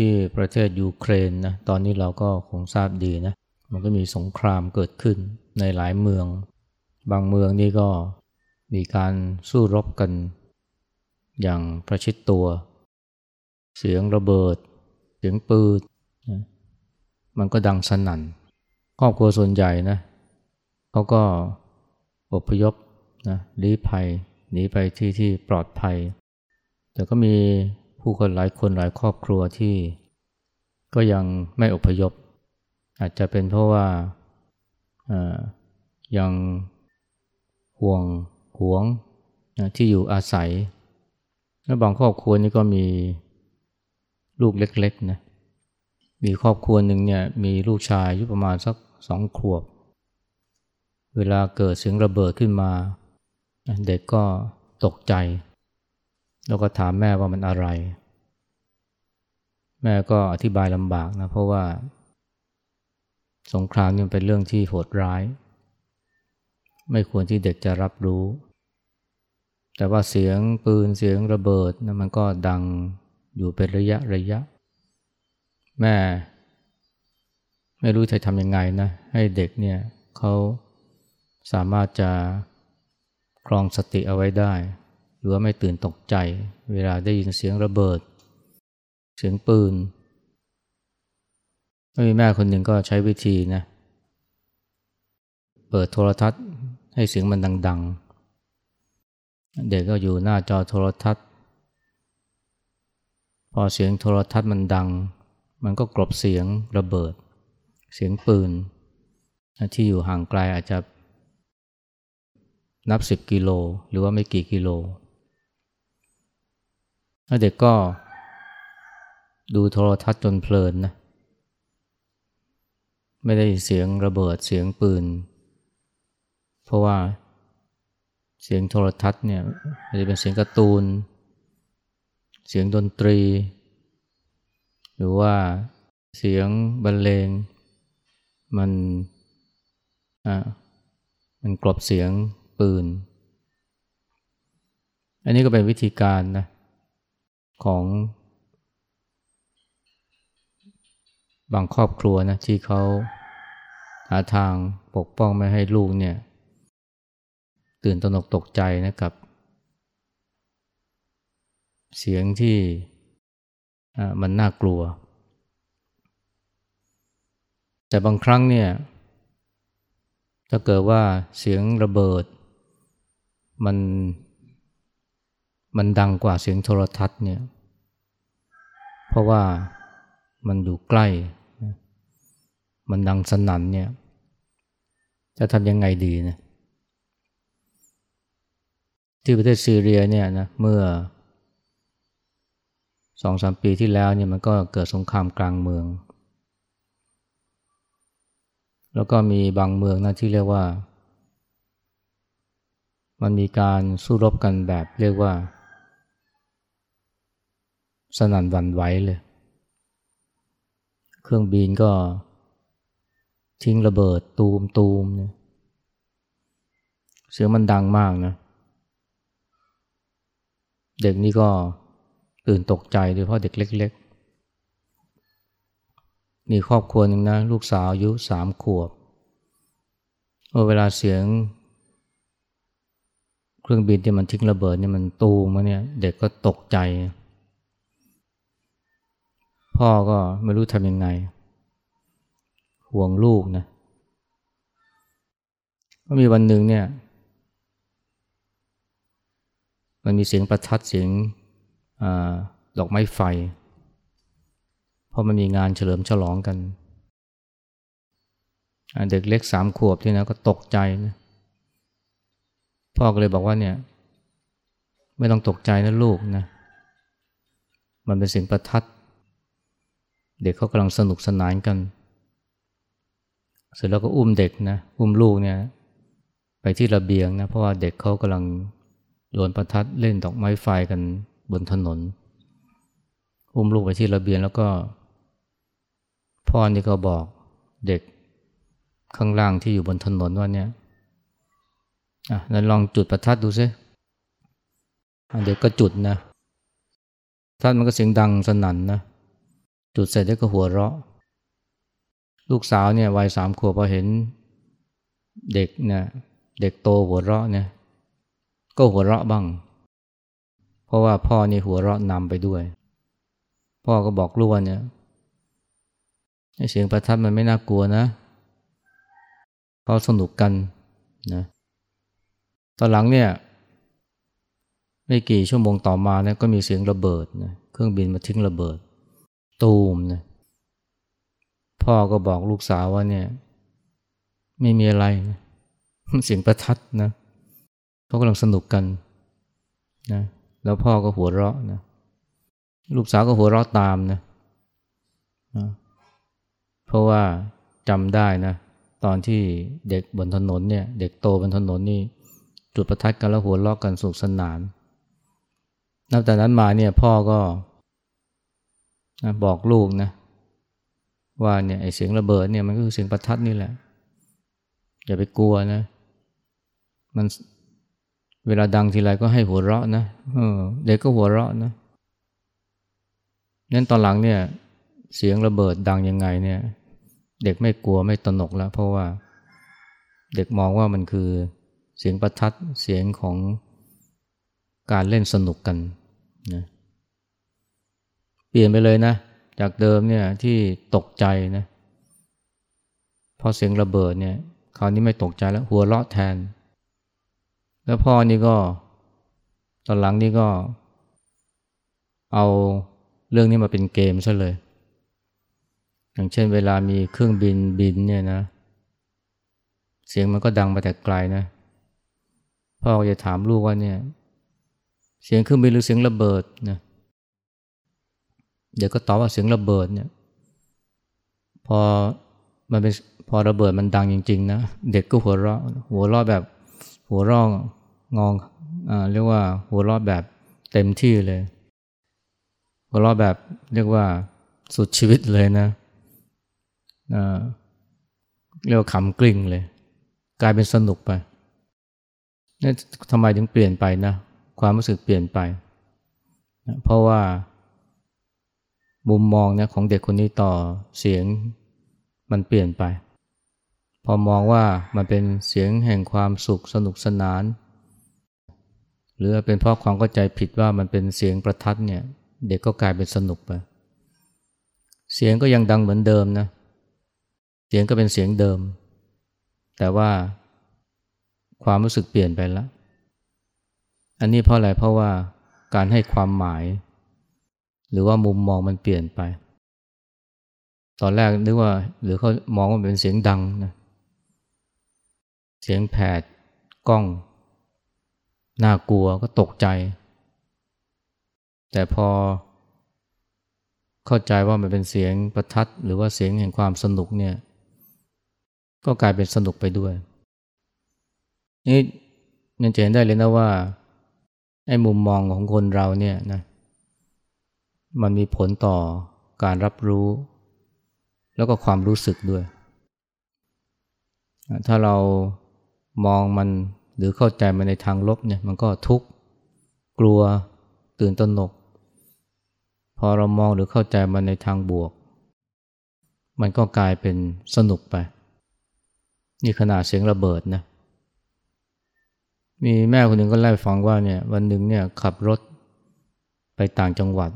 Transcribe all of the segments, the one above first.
ที่ประเทศยูเครนนะตอนนี้เราก็คงทราบดีนะมันก็มีสงครามเกิดขึ้นในหลายเมือง บางเมืองนี่ก็มีการสู้รบกัน อย่างประชิดตัว เสียงระเบิด เสียงปืนนะมันก็ดังสนั่น ครอบครัวส่วนใหญ่นะเขาก็อพยพนะลี้ภัยหนีไปที่ที่ปลอดภัย แต่ก็มี ผู้คนหลายคนหลายครอบครัวที่ ก็ยังไม่อพยพ อาจจะเป็นเพราะว่ายังห่วงหวงที่อยู่อาศัย และบางครอบครัวนี่ก็มีลูกเล็กๆนะมีครอบครัวหนึ่งเนี่ยมีลูกชายอายุประมาณสักสองขวบ เวลาเกิดเสียงระเบิดขึ้นมา เด็กก็ตกใจ แล้วก็ถามแม่ว่ามันอะไร แม่ก็อธิบายลำบากนะ เพราะว่า สงครามนี่เป็นเรื่องที่โหดร้าย ไม่ควรที่เด็กจะรับรู้ แต่ว่าเสียงปืนเสียงระเบิดนะมันก็ดังอยู่เป็นระยะระยะ แม่ ไม่รู้จะทำยังไงนะ ให้เด็กเนี่ยเขาสามารถจะครองสติเอาไว้ได้ หรือว่าไม่ตื่นตกใจ เวลาได้ยินเสียงระเบิด เสียงปืนมีแม่คนหนึ่งก็ใช้วิธีนะ เปิดโทรทัศน์ให้เสียงมันดัง ๆ เด็กก็อยู่หน้าจอโทรทัศน์ พอเสียงโทรทัศน์มันดัง มันก็กลบเสียงระเบิด เสียงปืน ที่อยู่ห่างไกลอาจจะนับสิบกิโลหรือว่าไม่กี่กิโล เด็กก็ ดูโทรทัศน์จนเพลินนะไม่ได้เสียงระเบิดเสียงปืน เพราะว่าเสียงโทรทัศน์เนี่ยอาจจะเป็นเสียงการ์ตูน เสียงดนตรี หรือว่าเสียงบรรเลง มันอ่ามันกลบเสียงปืน อันนี้ก็เป็นวิธีการนะของ บางครอบครัวนะที่เขาหาทางปกป้องไม่ให้ลูกเนี่ย ตื่นตระหนกตกใจนะกับ เสียงที่มันน่ากลัว แต่บางครั้งเนี่ย ถ้าเกิดว่าเสียงระเบิด มันมันดังกว่าเสียงโทรทัศน์เนี่ย เพราะว่ามันอยู่ใกล้ มันดังสนั่นเนี่ย จะทำยังไงดีนะที่ประเทศซีเรียเนี่ยนะเมื่อสองสามปีที่แล้วเนี่ยมันก็เกิดสงครามกลางเมือง แล้วก็มีบางเมืองนะที่เรียกว่า มันมีการสู้รบกันแบบเรียกว่า สนั่นวันไหวเลย เครื่องบินก็ ทิ้งระเบิดตูมตูมเนี่ยเสียงมันดังมากนะ เด็กนี่ก็ตื่นตกใจโดยเฉพาะเด็กเล็ก ๆ มีครอบครัวหนึ่งนะ ลูกสาวอายุสามขวบเวลาเสียง เครื่องบินที่มันทิ้งระเบิดเนี่ยมันตูมมาเนี่ยเด็กก็ตกใจ พ่อก็ไม่รู้ทำยังไง ห่วงลูกนะก็มีวันหนึ่งเนี่ย มันมีเสียงประทัดเสียงอดอกไม้ไฟ เพราะมันมีงานเฉลิมฉลองกัน เด็กเล็กสามขวบที่นะก็ตกใจนะพ่อก็เลยบอกว่าเนี่ย ไม่ต้องตกใจนะลูกนะ มันเป็นเสียงประทัด เด็กเขากำลังสนุกสนานกันเเสร็จแล้วก็อุ้มเด็กนะ อุ้มลูกเนี่ย ไปที่ระเบียงนะ เพราะว่าเด็กเขากำลังโยนประทัดเล่นดอกไม้ไฟกันบนถนน อุ้มลูกไปที่ระเบียงแล้วก็ พ่อนี่ก็บอกเด็กข้างล่างที่อยู่บนถนนว่าเนี่ยอะนั้นลองจุดประทัดดูซิเด็กก็จุดนะทัดมันก็เสียงดังสนั่นนะ จุดเสร็จแล้วก็หัวเราะ ลูกสาวเนี่ยวัยสามขวบพอเห็นเด็กเนี่ยเด็กโตหัวเราะเนี่ยก็หัวเราะบ้าง เพราะว่าพ่อนี่หัวเราะนำไปด้วย พ่อก็บอกลูกว่าเนี่ยเสียงประทัดมันไม่น่ากลัวนะเขาสนุกกันนะตอนหลังเนี่ยไม่กี่ชั่วโมงต่อมาเนี่ยก็มีเสียงระเบิดนะเครื่องบินมาทิ้งระเบิด ตูมนะ พ่อก็บอกลูกสาวว่าเนี่ย ไม่มีอะไรนะเสียงประทัดนะเขากำลังสนุกกันนะแล้วพ่อก็หัวเราะนะลูกสาวก็หัวเราะตามนะนะเพราะว่าจำได้นะ ตอนที่เด็กบนถนนเนี่ย เด็กโตบนถนนนี่จุดประทัดกันแล้วหัวเราะกันสุขสนาน นับแต่นั้นมาเนี่ยพ่อก็นะบอกลูกนะ ว่าเนี่ยไอเสียงระเบิดเนี่ยมันก็คือเสียงประทัดนี่แหละ อย่าไปกลัวนะ มันเวลาดังทีไรก็ให้หัวเราะนะเออเด็กก็หัวเราะนะนั้นตอนหลังเนี่ย เสียงระเบิดดังยังไงเนี่ย เด็กไม่กลัวไม่ตนกแล้ว เพราะว่าเด็กมองว่ามันคือเสียงประทัดเสียงของการเล่นสนุกกันนะเปลี่ยนไปเลยนะ จากเดิมเนี่ยที่ตกใจนะพอเสียงระเบิดเนี่ยคราวนี้ไม่ตกใจแล้วหัวเราะแทน แล้วพ่อนี่ก็ ตอนหลังนี่ก็ เอาเรื่องนี้มาเป็นเกมซะเลย อย่างเช่นเวลามีเครื่องบินบินเนี่ยนะ เสียงมันก็ดังมาแต่ไกลนะ พ่อจะถามลูกว่าเนี่ย เสียงเครื่องบินหรือเสียงระเบิดนะเเดี๋ยวก็ตอบว่าเสียงระเบิดเนี่ยพอมันเป็นพอระเบิดมันดังจริง ๆ นะ เด็กก็หัวเราะหัวเราะแบบหัวเราะงองอ่าเรียกว่าหัวเราะแบบเต็มที่เลย หัวเราะแบบเรียกว่าสุดชีวิตเลยนะอ่าเรียกว่าขำกลิ้งเลย กลายเป็นสนุกไปนี่ทำไมถึงเปลี่ยนไปนะ ความรู้สึกเปลี่ยนไปนะเพราะว่า มุมมองนะของเด็กคนนี้ต่อเสียงมันเปลี่ยนไป พอมองว่ามันเป็นเสียงแห่งความสุขสนุกสนาน หรือเป็นเพราะความเข้าใจผิดว่ามันเป็นเสียงประทัดเนี่ย เด็กก็กลายเป็นสนุกไป เสียงก็ยังดังเหมือนเดิมนะ เสียงก็เป็นเสียงเดิม แต่ว่าความรู้สึกเปลี่ยนไปแล้ว อันนี้เพราะอะไรเพราะว่าการให้ความหมาย หรือว่ามุมมองมันเปลี่ยนไป ตอนแรกนึกว่าหรือเขามองว่าเป็นเสียงดังนะเสียงแผดกล้อง น่ากลัวก็ตกใจ แต่พอ เข้าใจว่ามันเป็นเสียงประทัด หรือว่าเสียงแห่งความสนุกเนี่ย ก็กลายเป็นสนุกไปด้วย นี่มันจะเห็นได้เลยนะว่าไอ้มุมมองของคนเราเนี่ยนะ มันมีผลต่อการรับรู้ แล้วก็ความรู้สึกด้วย ถ้าเรามองมันหรือเข้าใจมันในทางลบเนี่ยมันก็ทุกข์กลัวตื่นตระหนก พอเรามองหรือเข้าใจมันในทางบวก มันก็กลายเป็นสนุกไป นี่ขนาดเสียงระเบิดนะมีแม่คนหนึ่งก็เล่าฟังว่าเนี่ยวันหนึ่งเนี่ยขับรถไปต่างจังหวัด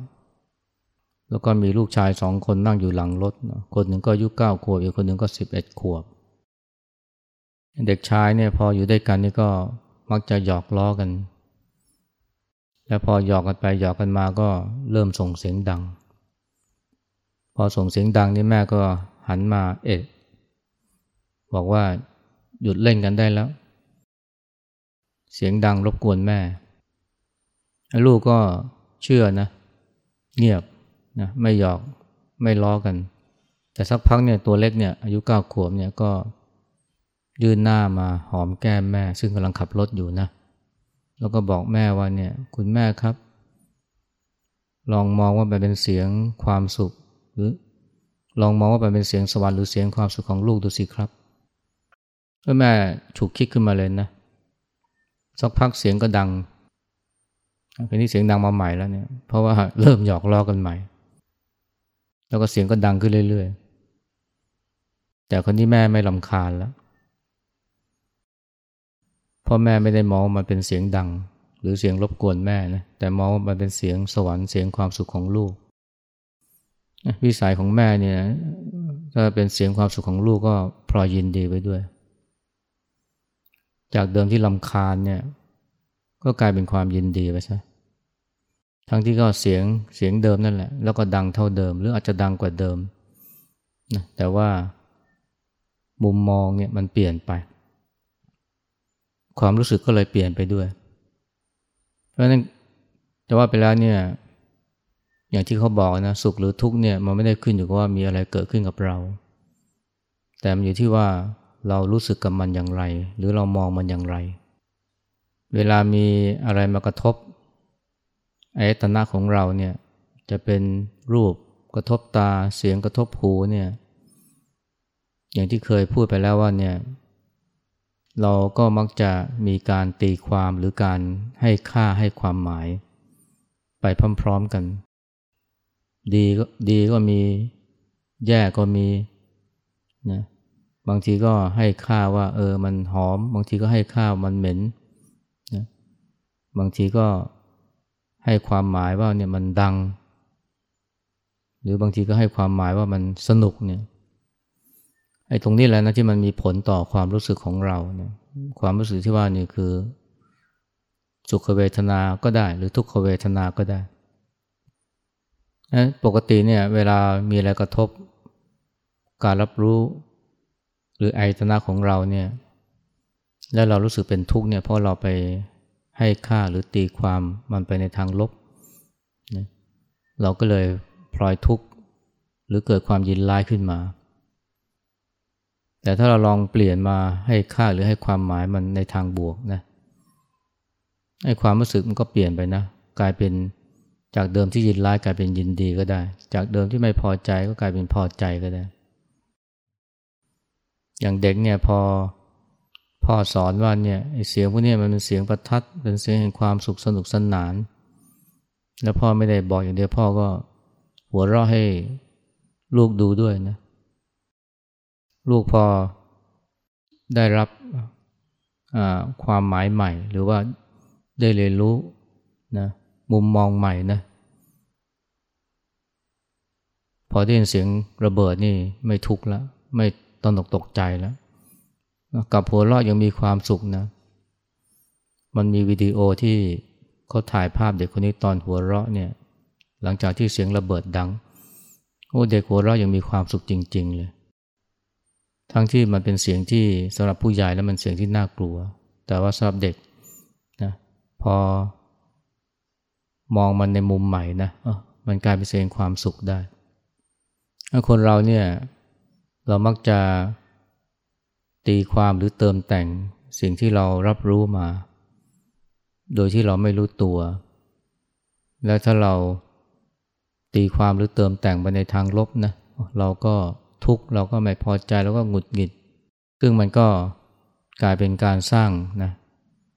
แล้วก็มีลูกชายสองคนนั่งอยู่หลังรถ คนหนึ่งก็อายุเก้าขวบ อีกคนหนึ่งก็สิบเอ็ดขวบ เด็กชายเนี่ยพออยู่ด้วยกันนี่ก็มักจะหยอกล้อกัน แล้วพอหยอกกันไปหยอกกันมาก็เริ่มส่งเสียงดัง พอส่งเสียงดังนี่แม่ก็หันมาเอ็ดบอกว่าหยุดเล่นกันได้แล้ว เสียงดังรบกวนแม่ ลูกก็เชื่อนะ เงียบ นะไม่หยอกไม่ล้อกัน แต่สักพักเนี่ยตัวเล็กเนี่ยอายุเก้าขวบเนี่ยก็ยื่นหน้ามาหอมแก้มแม่ ซึ่งกำลังขับรถอยู่นะ แล้วก็บอกแม่ว่าเนี่ยคุณแม่ครับ ลองมองว่ามันเป็นเสียงความสุข หรือลองมองว่ามันเป็นเสียงสวรรค์หรือเสียงความสุขของลูกดูสิครับแล้วแม่ฉุกคิดขึ้นมาเลยนะ สักพักเสียงก็ดังคราวนี้เสียงดังมาใหม่แล้วเนี่ย เพราะว่าเริ่มหยอกล้อกันใหม่ แล้วก็เสียงก็ดังขึ้นเรื่อยๆ แต่คนที่แม่ไม่ลำคาญแล้วพ่อแม่ไม่ได้มองมันเป็นเสียงดัง หรือเสียงรบกวนแม่นะแต่มองว่ามันเป็นเสียงสวรรค์เสียงความสุขของลูกวิสัยของแม่เนี่ยถ้าเป็นเสียงความสุขของลูกก็พลอยยินดีไปด้วย จากเดิมที่ลำคาญเนี่ย ก็กลายเป็นความยินดีไปซะ ทั้งที่ก็เสียงเสียงเดิมนั่นแหละ แล้วก็ดังเท่าเดิม หรืออาจจะดังกว่าเดิมนะแต่ว่ามุมมองเนี่ยมันเปลี่ยนไป ความรู้สึกก็เลยเปลี่ยนไปด้วย เพราะนั้นจะว่าไปแล้วเนี่ย อย่างที่เขาบอกนะสุขหรือทุกข์เนี่ยมันไม่ได้ขึ้นอยู่กับว่ามีอะไรเกิดขึ้นกับเรา แต่มันอยู่ที่ว่าเรารู้สึกกับมันอย่างไร หรือเรามองมันอย่างไร เวลามีอะไรมากระทบ อายตนะของเราเนี่ยจะเป็นรูปกระทบตาเสียงกระทบหูเนี่ยอย่างที่เคยพูดไปแล้วว่าเนี่ยเราก็มักจะมีการตีความหรือการให้ค่าให้ความหมาย ไปพร้อมๆกัน ดีก็ดีก็มีแย่ก็มีนะบางทีก็ให้ค่าว่าเออมันหอม บางทีก็ให้ค่ามันเหม็นนะบางทีก็ ให้ความหมายว่าเนี่ยมันดัง หรือบางทีก็ให้ความหมายว่ามันสนุกเนี่ยไอ้ตรงนี้แหละนะที่มันมีผลต่อความรู้สึกของเราเนี่ยความรู้สึกที่ว่านี่คือ สุขเวทนาก็ได้ หรือทุกขเวทนาก็ได้ปกติเนี่ยเวลามีอะไรกระทบการรับรู้ หรือไอตนะของเราเนี่ย แล้วเรารู้สึกเป็นทุกข์เนี่ยเพราะเราไป ให้ค่าหรือตีความมันไปในทางลบนะเราก็เลยพลอยทุกข์หรือเกิดความยินร้ายขึ้นมา แต่ถ้าเราลองเปลี่ยนมาให้ค่าหรือให้ความหมายมันในทางบวกนะให้ความรู้สึกมันก็เปลี่ยนไปนะ กลายเป็นจากเดิมที่ยินร้ายกลายเป็นยินดีก็ได้ จากเดิมที่ไม่พอใจก็กลายเป็นพอใจก็ได้ อย่างเด็กเนี่ยพอ พ่อสอนว่าเนี่ยเสียงพวกนี้มันเป็นเสียงประทัดเป็นเสียงแห่งความสุขสนุกสนาน แล้วพ่อไม่ได้บอกอย่างเดียวพ่อก็หัวเราะให้ลูกดูด้วยนะ ลูกพอได้รับความหมายใหม่ หรือว่าได้เรียนรู้นะมุมมองใหม่นะพอได้ยินเสียงระเบิดนี่ไม่ทุกข์แล้ว ไม่ตนกตกใจแล้ว กับหัวเราะยังมีความสุขนะ มันมีวิดีโอที่เขาถ่ายภาพเด็กคนนี้ตอนหัวเราะเนี่ย หลังจากที่เสียงระเบิดดัง โอ้เด็กหัวเราะยังมีความสุขจริง ๆ เลย ทั้งที่มันเป็นเสียงที่สำหรับผู้ใหญ่แล้วมันเสียงที่น่ากลัว แต่ว่าสำหรับเด็กนะพอมองมันในมุมใหม่นะมันกลายเป็นเสียงความสุขได้ คนเราเนี่ยเรามักจะ ตีความหรือเติมแต่งสิ่งที่เรารับรู้มา โดยที่เราไม่รู้ตัว แล้วถ้าเราตีความหรือเติมแต่งไปในทางลบนะเราก็ทุกข์เราก็ไม่พอใจแล้วก็หงุดหงิด ซึ่งมันก็กลายเป็นการสร้างนะ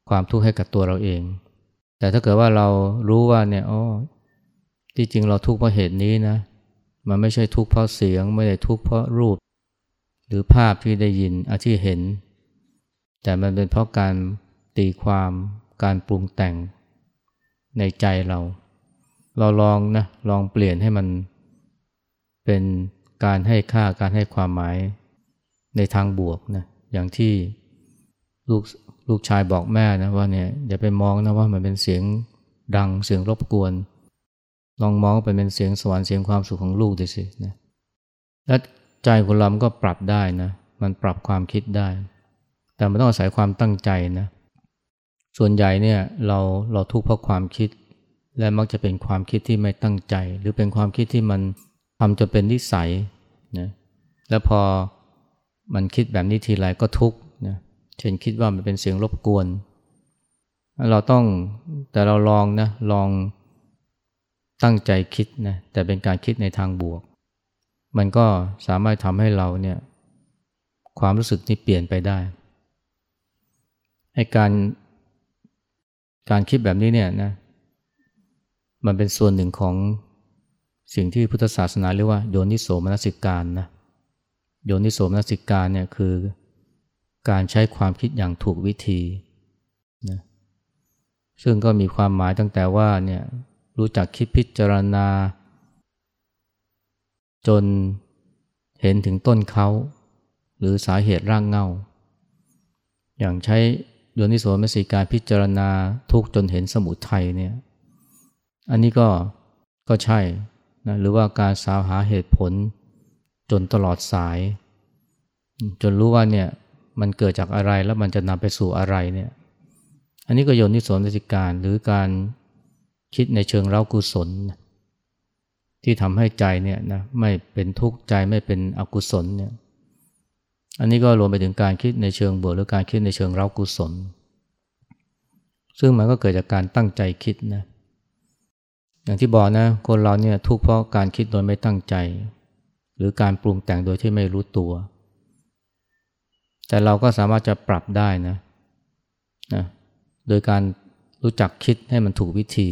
ความทุกข์ให้กับตัวเราเอง แต่ถ้าเกิดว่าเรารู้ว่าเนี่ยอ๋อที่จริงเราทุกข์เพราะเหตุนี้นะ มันไม่ใช่ทุกข์เพราะเสียง ไม่ได้ทุกข์เพราะรูป หรือภาพที่ได้ยินอาที่เห็น แต่มันเป็นเพราะการตีความการปรุงแต่งในใจเรา เราลองนะลองเปลี่ยนให้มันเป็นการให้ค่าการให้ความหมายในทางบวกนะอย่างที่ลูกลูกชายบอกแม่นะว่าเนี่ยอย่าไปมองนะว่ามันเป็นเสียงดังเสียงรบกวน ลองมองไปเป็นเสียงสวรรค์เสียงความสุขของลูกดูสินะและ ใจคนเราก็ปรับได้นะ มันปรับความคิดได้ แต่มันต้องอาศัยความตั้งใจนะ ส่วนใหญ่เนี่ยเราเราทุกข์เพราะความคิด และมักจะเป็นความคิดที่ไม่ตั้งใจ หรือเป็นความคิดที่มันทำจะเป็นนิสัยนะแล้วพอมันคิดแบบนี้ทีไรก็ทุกข์นะเช่นคิดว่ามันเป็นเสียงรบกวน เราต้องแต่เราลองนะลองตั้งใจคิดนะแต่เป็นการคิดในทางบวก มันก็สามารถทำให้เราเนี่ยความรู้สึกนี้เปลี่ยนไปได้ให้การการคิดแบบนี้เนี่ยนะมันเป็นส่วนหนึ่งของสิ่งที่พุทธศาสนาเรียกว่าโยนิโสมนสิการนะโยนิโสมนสิการเนี่ยคือการใช้ความคิดอย่างถูกวิธีนะซึ่งก็มีความหมายตั้งแต่ว่าเนี่ยรู้จักคิดพิจารณา จนเห็นถึงต้นเขาหรือสาเหตุร่างเงาอย่างใช้โยนิโสมนสิการพิจารณาทุกจนเห็นสมุทัยเนี่ยอันนี้ก็ก็ใช่นะหรือว่าการสาวหาเหตุผลจนตลอดสาย จนรู้ว่าเนี่ยมันเกิดจากอะไรแล้วมันจะนำไปสู่อะไรเนี่ยอันนี้ก็โยนิโสมนสิการหรือการคิดในเชิงเร้ากุศล ที่ทำให้ใจเนี่ยนะไม่เป็นทุกข์ใจไม่เป็นอกุศลเนี่ยอันนี้ก็รวมไปถึงการคิดในเชิงบวกหรือการคิดในเชิงเร้ากุศล ซึ่งมันก็เกิดจากการตั้งใจคิดนะอย่างที่บอกนะคนเราเนี่ยทุกข์เพราะการคิดโดยไม่ตั้งใจ หรือการปรุงแต่งโดยที่ไม่รู้ตัว แต่เราก็สามารถจะปรับได้นะนะโดยการรู้จักคิดให้มันถูกวิธี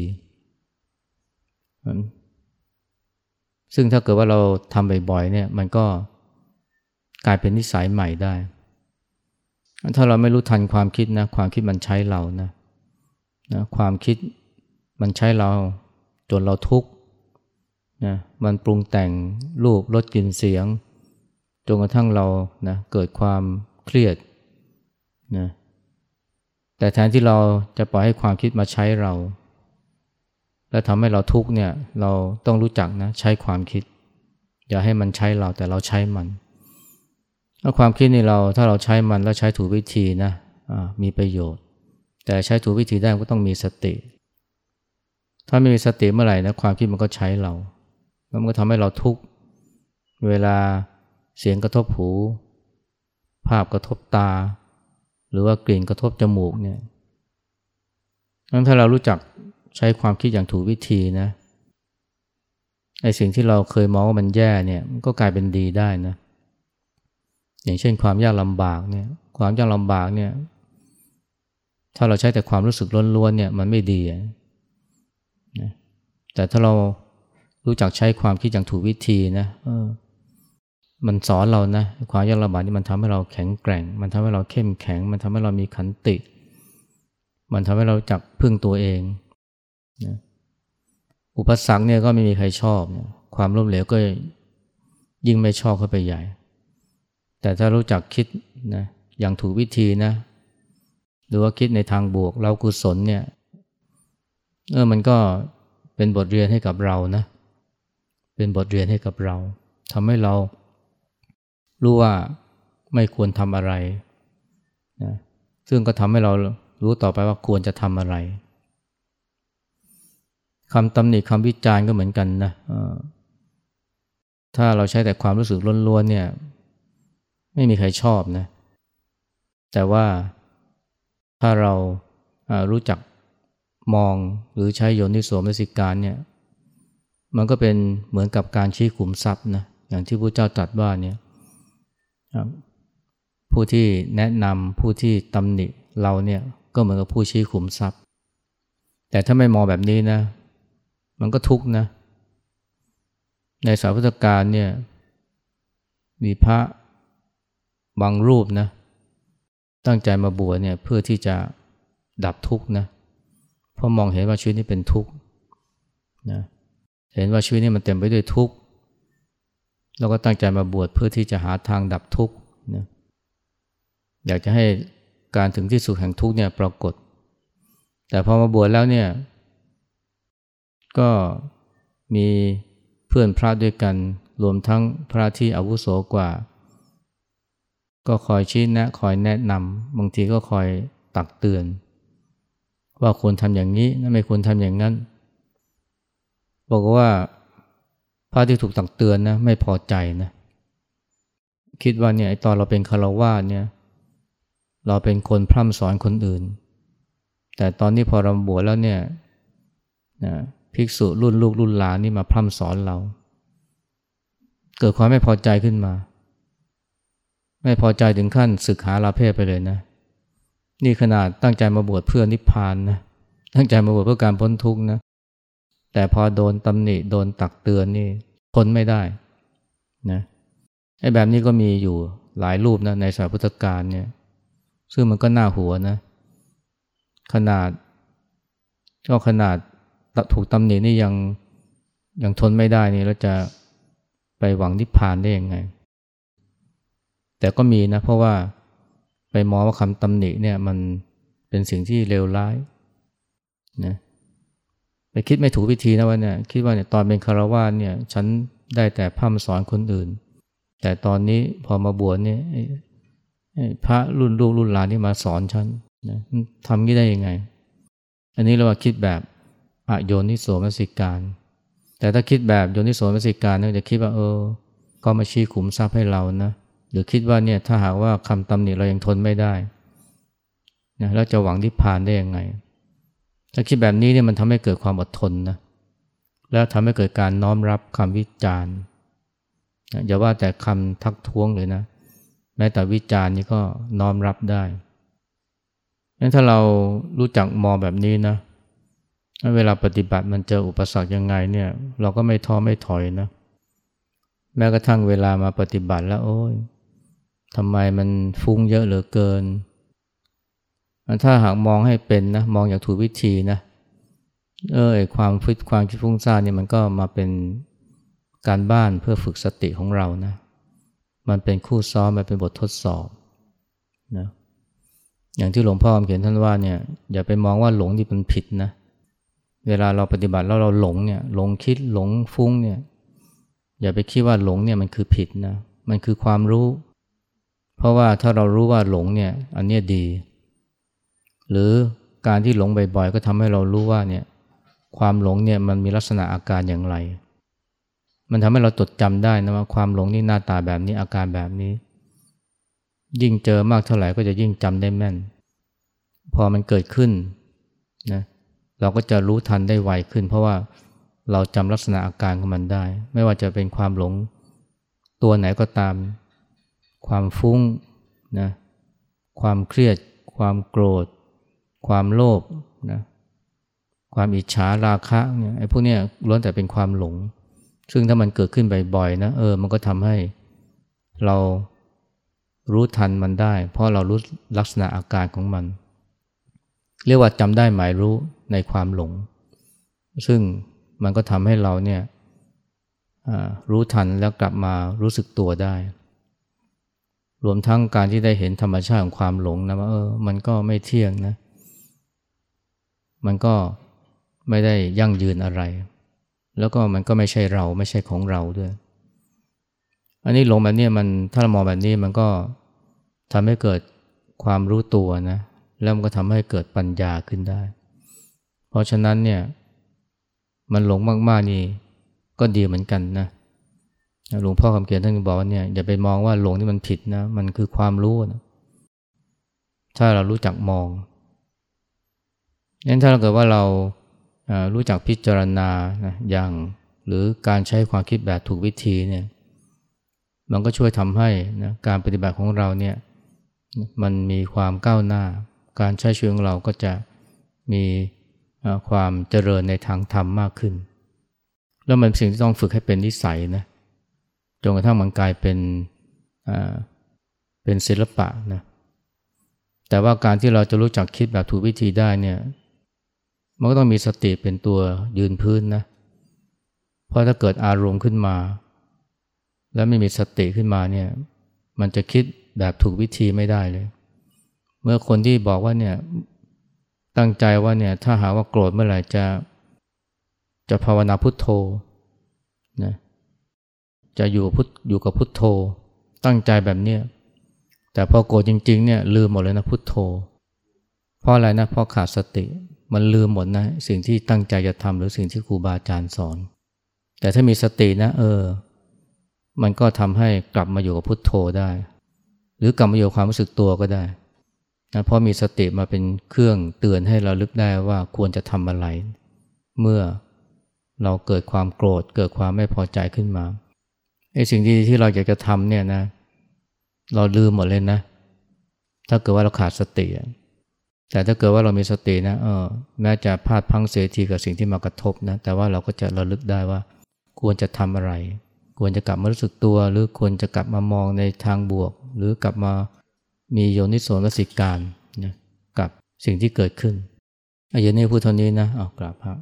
ซึ่งถ้าเกิดว่าเราทำบ่อยๆเนี่ยมันก็กลายเป็นนิสัยใหม่ได้ ถ้าเราไม่รู้ทันความคิดนะความคิดมันใช้เรานะนะความคิดมันใช้เราจนเราทุกข์นะมันปรุงแต่งรูปรสกลิ่นเสียงจนกระทั่งเรานะเกิดความเครียดนะแต่แทนที่เราจะปล่อยให้ความคิดมาใช้เรา และทำให้เราทุกเนี่ยเราต้องรู้จักนะใช้ความคิด อย่าให้มันใช้เราแต่เราใช้มันถ้าความคิดนี่เราถ้าเราใช้มันแล้วใช้ถูกวิธีนะมีประโยชน์ แต่ใช้ถูกวิธีได้ก็ต้องมีสติ ถ้าไม่มีสติเมื่อไหร่นะความคิดมันก็ใช้เราแล้วมันก็ทำให้เราทุกข์เวลาเสียงกระทบหู ภาพกระทบตา หรือว่ากลิ่นกระทบจมูกเนี่ยงั้นถ้าเรารู้จัก ใช้ความคิดอย่างถูกวิธีนะไอสิ่งที่เราเคยมองว่ามันแย่เนี่ยมันก็กลายเป็นดีได้นะ อย่างเช่นความยากลำบากเนี่ยความยากลำบากเนี่ยถ้าเราใช้แต่ความรู้สึกล้วนๆเนี่ยมันไม่ดีนะแต่ถ้าเรารู้จักใช้ความคิดอย่างถูกวิธีนะออมันสอนเรานะความยากลำบากนี่มันทำให้เราแข็งแกร่ง มันทำให้เราเข้มแข็ง มันทำให้เรามีขันติ มันทำให้เราจับพึ่งตัวเอง นะอุปสรรคเนี่ยก็ไม่มีใครชอบนะความล้มเหลวก็ยิ่งไม่ชอบเข้าไปใหญ่ แต่ถ้ารู้จักคิดนะอย่างถูกวิธีนะ หรือว่าคิดในทางบวก เรากุศลเนี่ยเออมันก็เป็นบทเรียนให้กับเรานะ เป็นบทเรียนให้กับเราทำให้เรารู้ว่าไม่ควรทำอะไรนะซึ่งก็ทำให้เรารู้ต่อไปว่าควรจะทำอะไร คำตำหนิคำวิจารณ์ก็เหมือนกันนะถ้าเราใช้แต่ความรู้สึกล้วนๆเนี่ยไม่มีใครชอบนะแต่ว่าถ้าเรารู้จักมองหรือใช้โยนิโสมนสิการเนี่ยมันก็เป็นเหมือนกับการชี้ขุมทรัพย์นะอย่างที่พระเจ้าตรัสว่าเนี่ยผู้ที่แนะนำผู้ที่ตำหนิเราเนี่ยก็เหมือนกับผู้ชี้ขุมทรัพย์ แต่ถ้าไม่มองแบบนี้นะ มันก็ทุกข์นะ ในสาวพุทธการเนี่ย มีพระบางรูปนะ ตั้งใจมาบวชเนี่ยเพื่อที่จะดับทุกข์นะเพราะมองเห็นว่าชีวิตนี้เป็นทุกข์นะเห็นว่าชีวิตนี้มันเต็มไปด้วยทุกข์แล้วก็ตั้งใจมาบวชเพื่อที่จะหาทางดับทุกข์นะอยากจะให้การถึงที่สุดแห่งทุกข์เนี่ยปรากฏ แต่พอมาบวชแล้วเนี่ย ก็มีเพื่อนพระด้วยกัน รวมทั้งพระที่อาวุโสกว่า ก็คอยชี้แนะคอยแนะนำบางทีก็คอยตักเตือน ว่าควรทำอย่างนี้ไม่ควรทำอย่างนั้น บอกว่าพระที่ถูกตักเตือนนะไม่พอใจนะคิดว่าเนี่ยตอนเราเป็นคารวาสเนี่ยเราเป็นคนพร่ำสอนคนอื่น แต่ตอนนี้พอเราบวชแล้วเนี่ยนะ ภิกษุรุ่นลูกรุ่นหลานนี่มาพร่ำสอนเรา เกิดความไม่พอใจขึ้นมา ไม่พอใจถึงขั้นศึกหาลาเพศไปเลยนะ นี่ขนาดตั้งใจมาบวชเพื่อนิพพานนะตั้งใจมาบวชเพื่อการพ้นทุกข์นะ แต่พอโดนตำหนิโดนตักเตือนนี่ทนไม่ได้นะไอ้แบบนี้ก็มีอยู่หลายรูปนะในสายพุทธกาลเนี่ยซึ่งมันก็น่าหัวนะ ขนาดก็ขนาด ถูกตำหนินี่ยังยังทนไม่ได้นี่แล้วจะไปหวังนิพพานได้ยังไง แต่ก็มีนะ เพราะว่าไปมองว่าคำตำหนิเนี่ยมันเป็นสิ่งที่เลวร้ายนะไปคิดไม่ถูกวิธีนะว่าเนี่ยคิดว่าเนี่ยตอนเป็นคารวาสเนี่ย ฉันได้แต่พร่ำสอนคนอื่น แต่ตอนนี้พอมาบวชเนี่ยพระรุ่นลูกรุ่นหลานที่มาสอนฉันนะทำงี้ได้ยังไง อันนี้เราว่าคิดแบบ อโยนิโสมสิการ แต่ถ้าคิดแบบโยนิโสมสิการเนี่ยจะคิดว่าเออ ก็มาชี้ขุมทรัพย์ให้เรานะ หรือคิดว่าเนี่ยถ้าหากว่าคำตำหนิเรายังทนไม่ได้นะแล้วจะหวังที่ผ่านได้ยังไง ถ้าคิดแบบนี้เนี่ยมันทำให้เกิดความอดทนนะ แล้วทำให้เกิดการน้อมรับคำวิจารณ์อย่าว่าแต่คำทักท้วงเลยนะ แม้แต่วิจารณ์นี่ก็น้อมรับได้งั้นถ้าเรารู้จักมองแบบนี้นะ เวลาปฏิบัติมันเจออุปสรรคยังไงเนี่ย เราก็ไม่ท้อไม่ถอยนะ แม้กระทั่งเวลามาปฏิบัติแล้วโอ้ยทำไมมันฟุ้งเยอะเหลือเกิน ถ้าหากมองให้เป็นนะ มองอย่างถูกวิธีนะ เออความฟิตความคิดฟุ้งซ่านเนี่ยมันก็มาเป็นการบ้านเพื่อฝึกสติของเรานะ มันเป็นคู่ซ้อม มันเป็นบททดสอบนะ อย่างที่หลวงพ่อเขียนท่านว่าเนี่ย อย่าไปมองว่าหลงที่เป็นผิดนะเเวลาเราปฏิบัติแล้วเราหลงเนี่ยหลงคิดหลงฟุ้งเนี่ยอย่าไปคิดว่าหลงเนี่ยมันคือผิดนะมันคือความรู้ เพราะว่าถ้าเรารู้ว่าหลงเนี่ยอันเนี้ยดี หรือการที่หลงบ่อยๆก็ทำให้เรารู้ว่าเนี่ยความหลงเนี่ยมันมีลักษณะอาการอย่างไร มันทำให้เราจดจำได้นะว่าความหลงนี่หน้าตาแบบนี้อาการแบบนี้ ยิ่งเจอมากเท่าไหร่ก็จะยิ่งจำได้แม่น พอมันเกิดขึ้นนะเเราก็จะรู้ทันได้ไวขึ้น เพราะว่าเราจำลักษณะอาการของมันได้ ไม่ว่าจะเป็นความหลงตัวไหนก็ตาม ความฟุ้งนะความเครียด ความโกรธ ความโลภนะความอิจฉาราคะเนี่ยไอ้พวกเนี้ยล้วนแต่เป็นความหลง ซึ่งถ้ามันเกิดขึ้นบ่อยๆนะเออมันก็ทำให้เรารู้ทันมันได้ เพราะเรารู้ลักษณะอาการของมัน เรียกว่าจำได้หมายรู้ในความหลง ซึ่งมันก็ทำให้เราเนี่ยรู้ทันแล้วกลับมารู้สึกตัวได้ รวมทั้งการที่ได้เห็นธรรมชาติของความหลงนะว่าเออมันก็ไม่เที่ยงนะ มันก็ไม่ได้ยั่งยืนอะไร แล้วก็มันก็ไม่ใช่เราไม่ใช่ของเราด้วย อันนี้หลงแบบนี้มันถ้าเรามองแบบนี้มันก็ทำให้เกิดความรู้ตัวนะ แล้วมันก็ทำให้เกิดปัญญาขึ้นได้ เพราะฉะนั้นเนี่ยมันหลงมากๆนี่ก็ดีเหมือนกันนะหลวงพ่อคำเขียนท่านบอกว่าเนี่ยอย่าไปมองว่าหลงที่มันผิดนะ มันคือความรู้นะถ้าเรารู้จักมองงั้นถ้าเราเกิดว่าเรารู้จักพิจารณานะอย่างหรือการใช้ความคิดแบบถูกวิธีเนี่ยมันก็ช่วยทำให้นะการปฏิบัติของเราเนี่ยมันมีความก้าวหน้า การใช้ชีวิตของเราก็จะมีความเจริญในทางธรรมมากขึ้น แล้วมันสิ่งที่ต้องฝึกให้เป็นนิสัยนะจนกระทั่งมันกลายเป็นเป็นศิลปะนะแต่ว่าการที่เราจะรู้จักคิดแบบถูกวิธีได้เนี่ยมันก็ต้องมีสติเป็นตัวยืนพื้นนะเพราะถ้าเกิดอารมณ์ขึ้นมา แล้วไม่มีสติขึ้นมาเนี่ยมันจะคิดแบบถูกวิธีไม่ได้เลย เมื่อคนที่บอกว่าเนี่ยตั้งใจว่าเนี่ยถ้าหาว่าโกรธเมื่อไหร่จะจะภาวนาพุทโธนะจะอยู่พุทอยู่กับพุทโธ ตั้งใจแบบเนี้ยแต่พอโกรธจริงๆเนี่ยลืมหมดเลยนะพุทโธ เพราะอะไรนะเพราะขาดสติมันลืมหมดนะสิ่งที่ตั้งใจจะทำหรือสิ่งที่ครูบาอาจารย์สอน แต่ถ้ามีสตินะเออ มันก็ทำให้กลับมาอยู่กับพุทโธได้ หรือกลับมาอยู่ความรู้สึกตัวก็ได้ เพราะมีสติมาเป็นเครื่องเตือนให้เราลึกได้ว่าควรจะทำอะไร เมื่อเราเกิดความโกรธเกิดความไม่พอใจขึ้นมาไอ้สิ่งที่ที่เราอยากจะทำเนี่ยนะ เราลืมหมดเลยนะ ถ้าเกิดว่าเราขาดสติ แต่ถ้าเกิดว่าเรามีสตินะเออแม้จะพลาดพังเสียทีกับสิ่งที่มากระทบนะ แต่ว่าเราก็จะระลึกได้ว่า ควรจะทำอะไร ควรจะกลับมารู้สึกตัว หรือควรจะกลับมามองในทางบวก หรือกลับมา มีโยนิสโสมนสิการนะกับสิ่งที่เกิดขึ้นอายุนี่พูดเท่านี้นะเอากราบพระ